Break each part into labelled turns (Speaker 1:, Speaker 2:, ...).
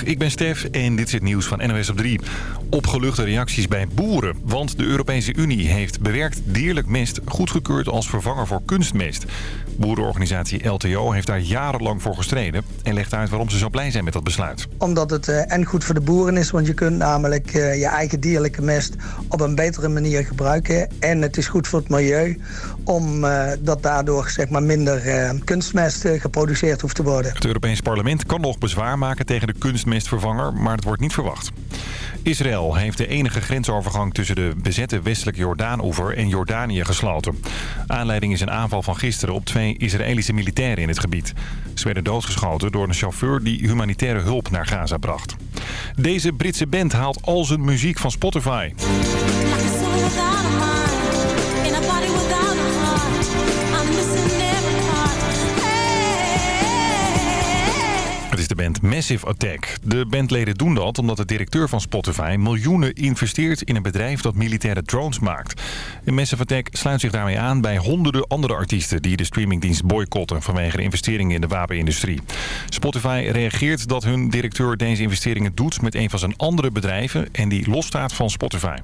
Speaker 1: Goedemiddag, ik ben Stef en dit is het nieuws van NOS op 3. Opgeluchte reacties bij boeren, want de Europese Unie heeft bewerkt dierlijk mest goedgekeurd als vervanger voor kunstmest. Boerenorganisatie LTO heeft daar jarenlang voor gestreden en legt uit waarom ze zo blij zijn met dat besluit.
Speaker 2: Omdat het uh, en goed voor de boeren is, want je kunt namelijk uh, je eigen dierlijke mest op een betere manier gebruiken. En het is goed voor het milieu, omdat uh, daardoor zeg maar, minder kunstmest geproduceerd hoeft te worden.
Speaker 1: Het Europees Parlement kan nog bezwaar maken tegen de kunstmestvervanger, maar het wordt niet verwacht. Israël heeft de enige grensovergang tussen de bezette westelijke Jordaanoever en Jordanië gesloten. Aanleiding is een aanval van gisteren op twee Israëlische militairen in het gebied. Ze werden doodgeschoten door een chauffeur die humanitaire hulp naar Gaza bracht. Deze Britse band haalt al zijn muziek van Spotify. Band Massive Attack. De bandleden doen dat omdat de directeur van Spotify miljoenen investeert in een bedrijf dat militaire drones maakt. En Massive Attack sluit zich daarmee aan bij honderden andere artiesten die de streamingdienst boycotten vanwege de investeringen in de wapenindustrie. Spotify reageert dat hun directeur deze investeringen doet met een van zijn andere bedrijven en die losstaat van Spotify.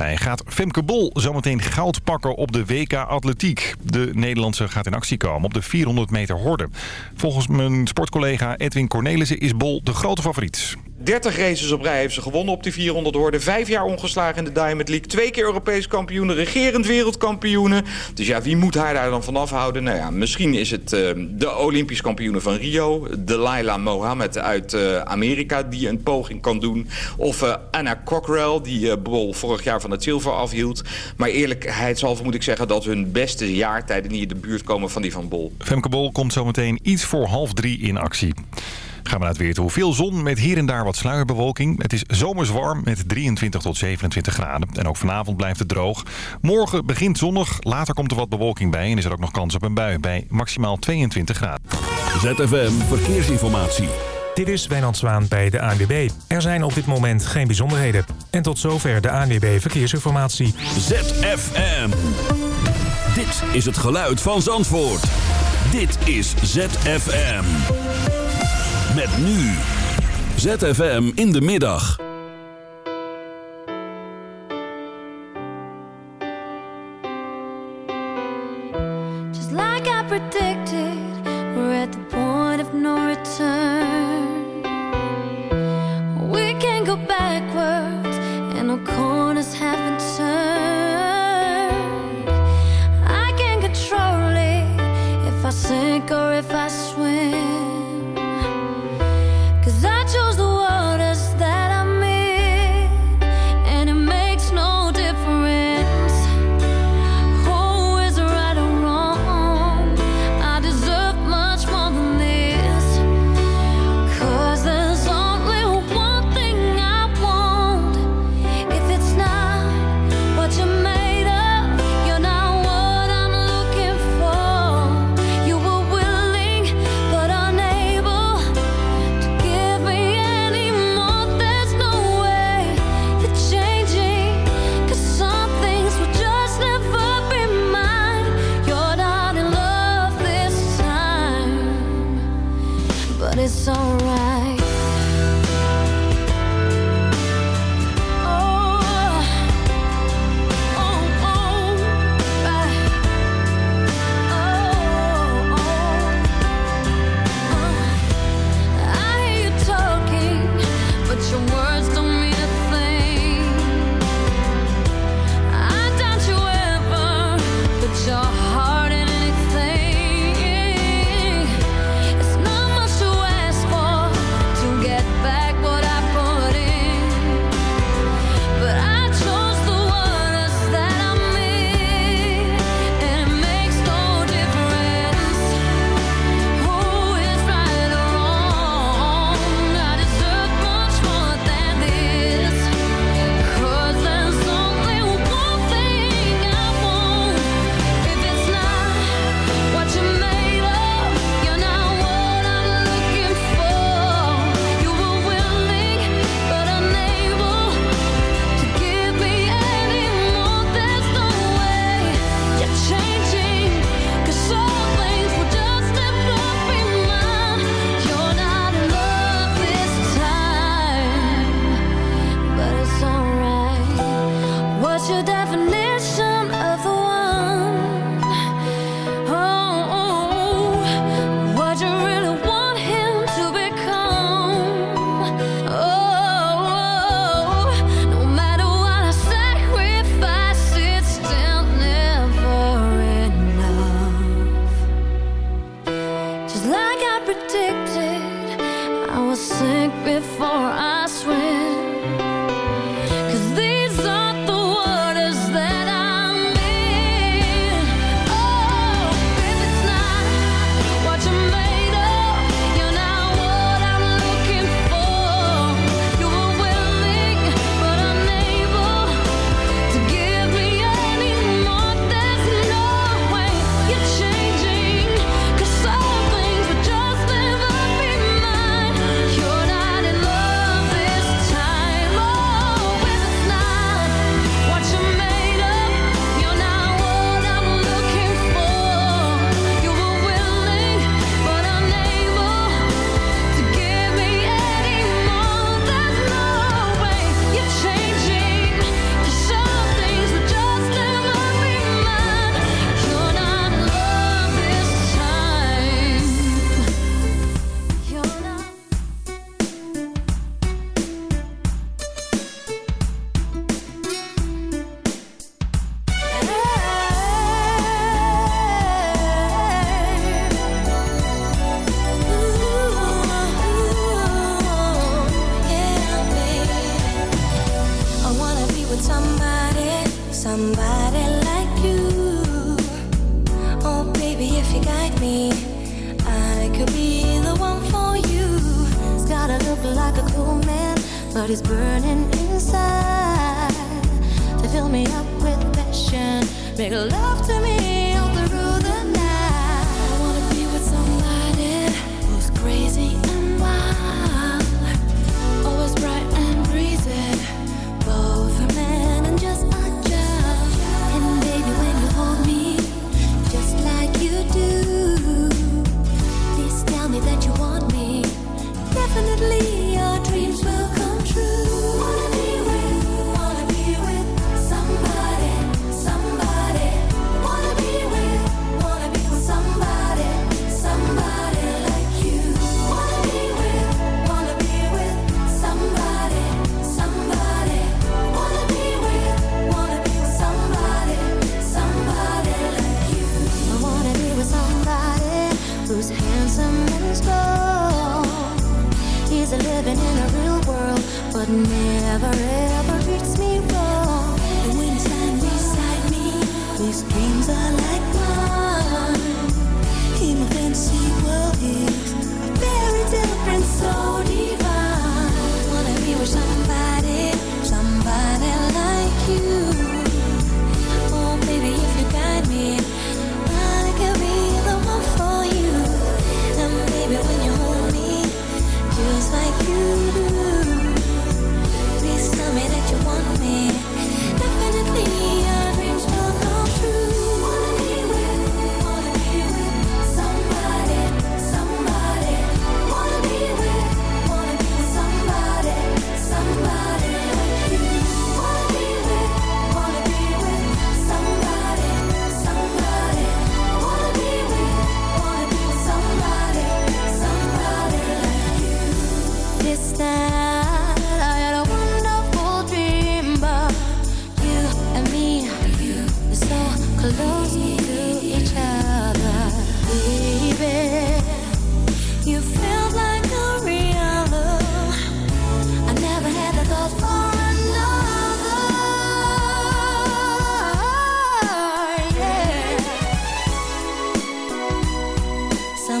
Speaker 1: Hij gaat Femke Bol zometeen goud pakken op de WK Atletiek. De Nederlandse gaat in actie komen op de 400 meter horde. Volgens mijn sportcollega Edwin Cornelissen is Bol de grote favoriet.
Speaker 3: 30 races op rij heeft ze gewonnen op die 400 horde. Vijf jaar ongeslagen in de Diamond League. Twee keer Europees kampioen, regerend wereldkampioene. Dus ja, wie moet haar daar dan van afhouden? Nou ja, misschien is het uh, de Olympisch kampioene van Rio. Delilah Mohammed uit uh, Amerika die een poging kan doen. Of uh, Anna Cockrell die Bol vorig jaar van het zilver afhield. Maar eerlijkheidshalve moet ik zeggen dat hun beste jaartijden niet in de buurt komen van die van Bol.
Speaker 1: Femke Bol komt zometeen iets voor half drie in actie. Gaan we naar het weer toe. Veel zon met hier en daar wat sluierbewolking. Het is zomers warm met 23 tot 27 graden. En ook vanavond blijft het droog. Morgen begint zonnig. Later komt er wat bewolking bij. En is er ook nog kans op een bui bij maximaal 22 graden.
Speaker 4: ZFM Verkeersinformatie.
Speaker 5: Dit is Wijnand Zwaan bij de ANWB. Er zijn op dit moment geen bijzonderheden. En tot zover de ANWB Verkeersinformatie.
Speaker 4: ZFM. Dit is het geluid van Zandvoort. Dit is ZFM. Met nu ZFM in de middag.
Speaker 6: Just like I predicted, we're at the point of no return. We can go backwards, and no corners have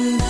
Speaker 7: come
Speaker 8: back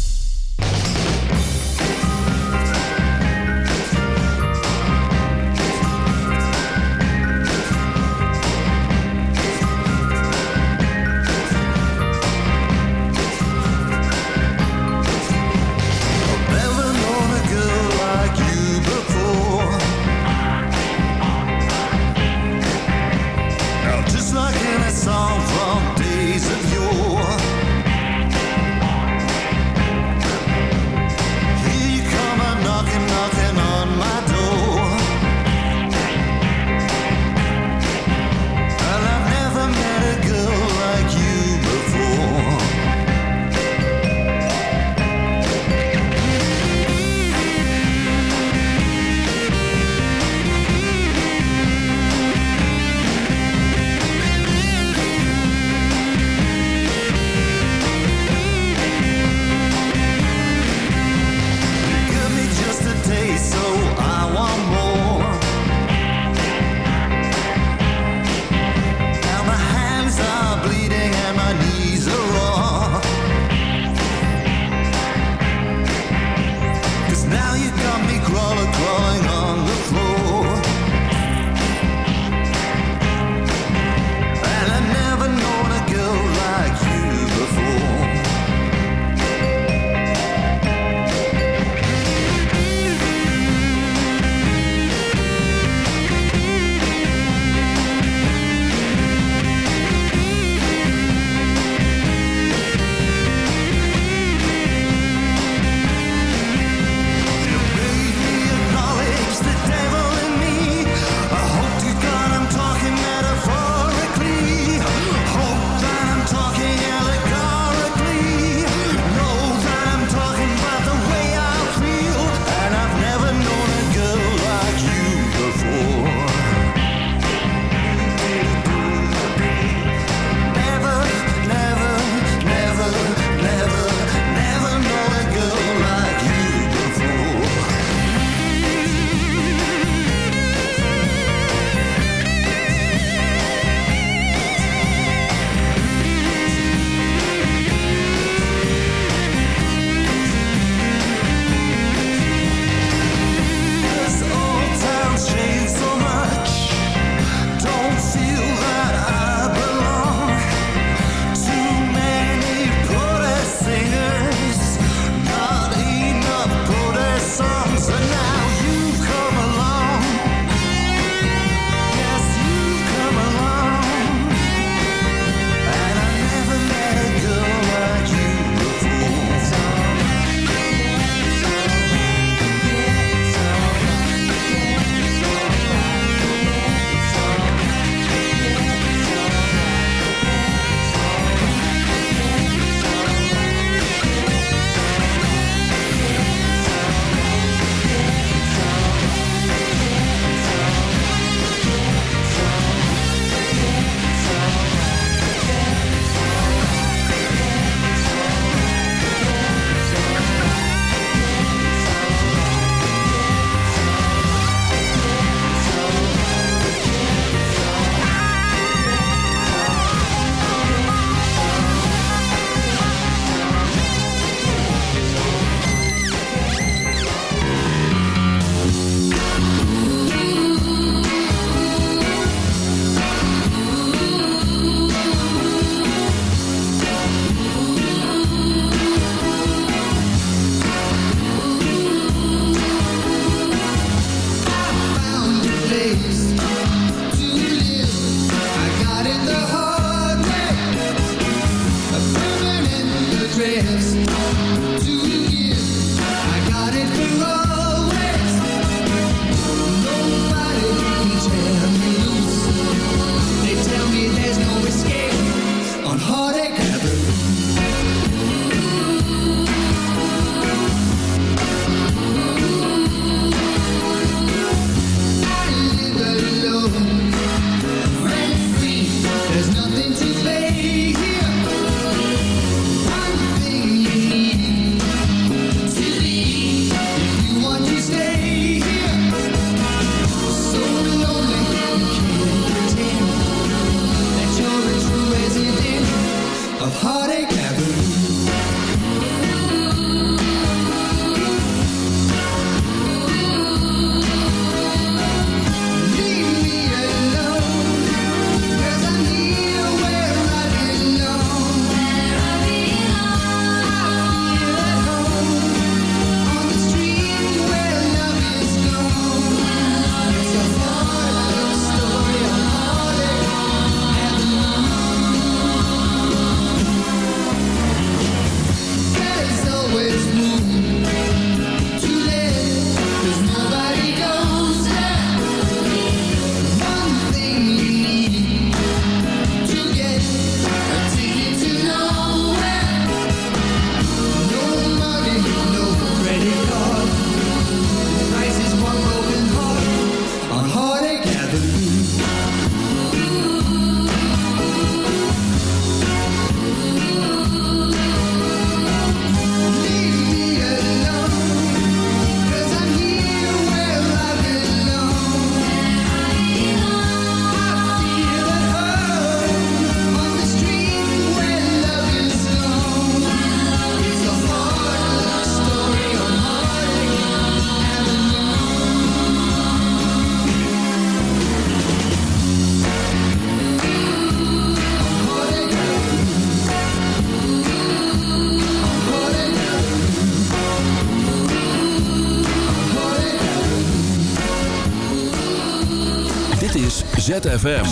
Speaker 4: ZFM.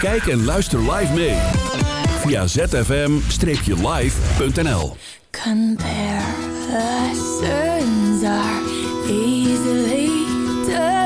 Speaker 4: Kijk en luister live mee. Via zfm-live.nl
Speaker 6: Compare the are easily done.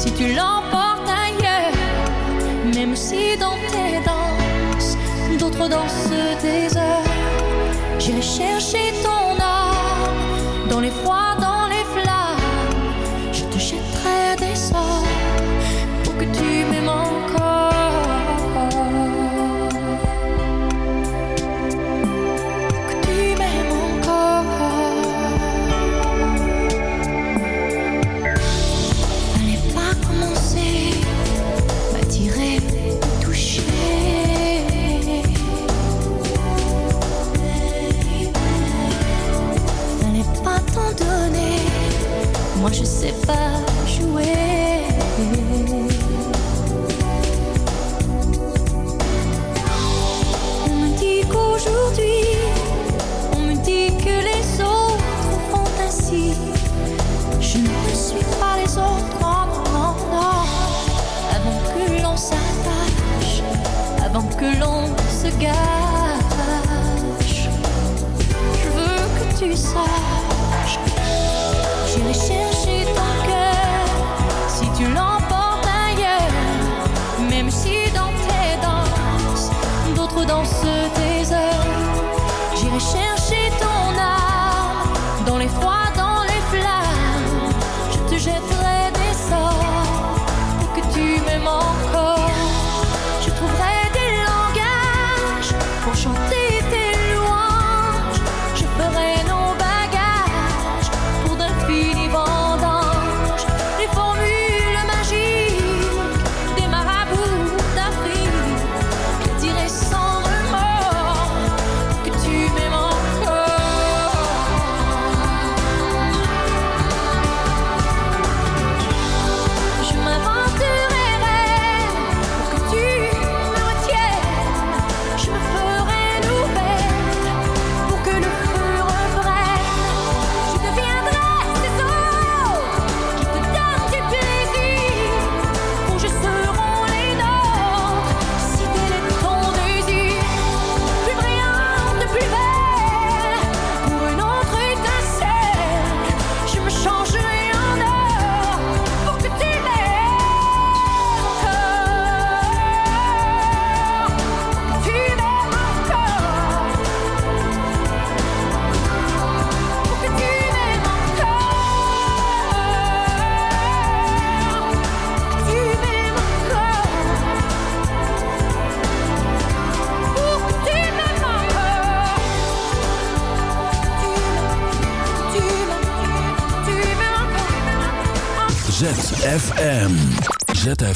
Speaker 8: si tu l'emportes ailleurs, même si dans tes danses, d'autres dansent des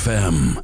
Speaker 9: FM.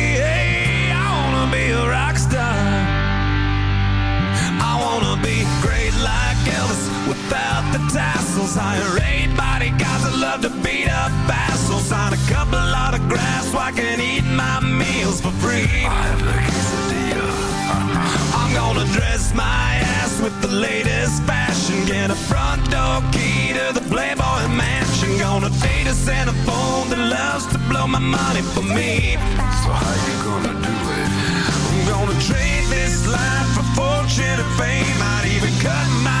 Speaker 9: Without the tassels. Hire eight bodyguards that love to beat up assholes. Sign a couple autographs so I can eat my meals for free. I have the quesadilla. I'm gonna dress my ass with the latest fashion. Get a front door key to the Playboy Mansion. Gonna date a Santa phone that loves to blow my money for me. So how you gonna do it? I'm gonna trade this life for fortune and fame. I'd even cut my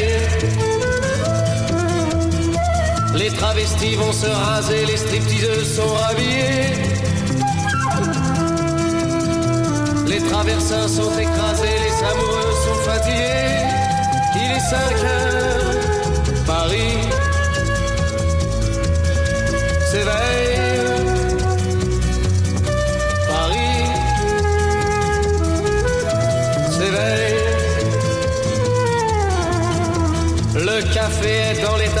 Speaker 10: travestis vont se raser, les stripteaseuses sont rhabillées. Les traversins sont écrasés, les amoureux sont fatigués. Il est 5 heures, Paris s'éveille. Paris s'éveille. Le café est dans l'état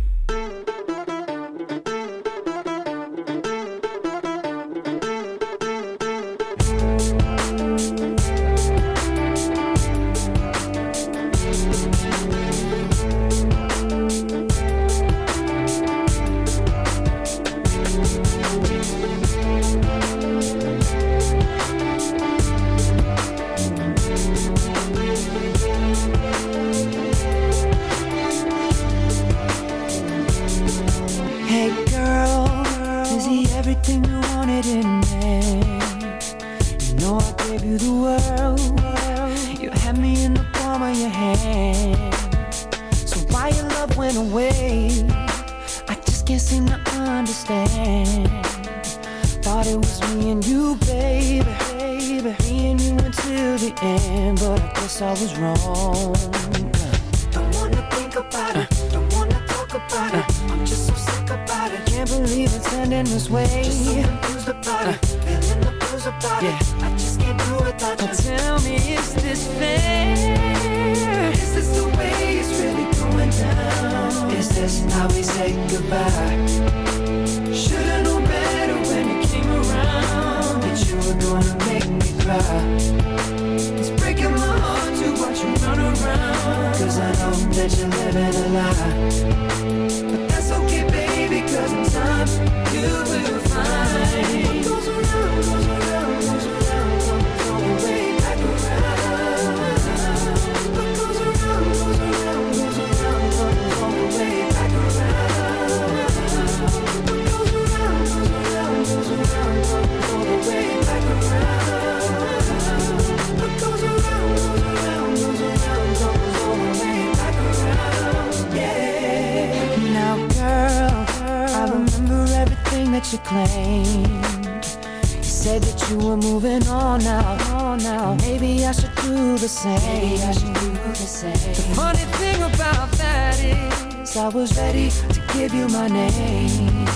Speaker 11: was ready to give you my name.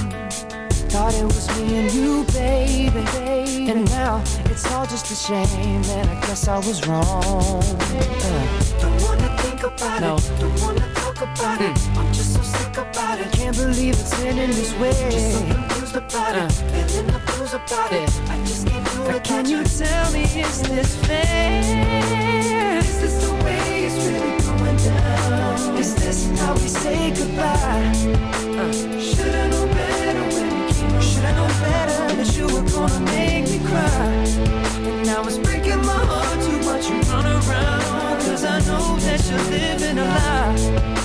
Speaker 11: Thought it was me and you, baby. baby. And now it's all just a shame, and I guess I was wrong. Uh. Don't wanna think about
Speaker 12: no.
Speaker 11: it. Don't wanna talk about mm. it. Hmm. I'm just so sick about it. Can't believe it's ending this way. Just so confused about uh. it. Feeling the blues about yeah. it. I just can't do it. Can you tell me is this fair? Is this the way it's really? guessing how we say goodbye. Uh. Should I know better when you came? Around? Should I know better that you were gonna make me cry? And now it's breaking my heart to watch you run around. Cause I know that you're living a lie.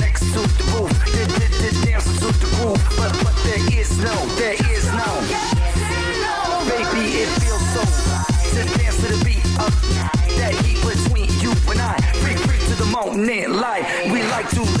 Speaker 11: but, but
Speaker 12: there is no, there is no. Baby, it feels so to dance to the beat of that heat between you and I. Free, free to the moment, light. We like to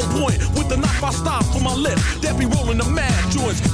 Speaker 13: full point with the knock I stop for my lips. That be rolling the mad joints.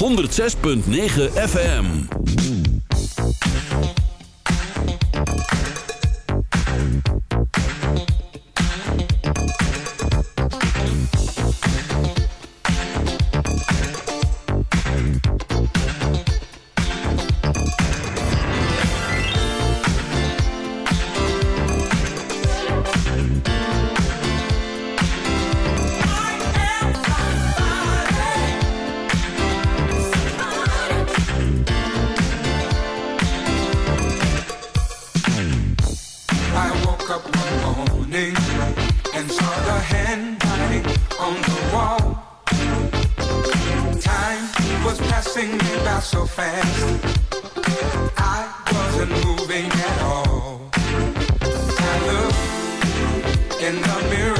Speaker 14: 106.9 FM.
Speaker 15: Me by so fast. I wasn't moving at all. I looked in the mirror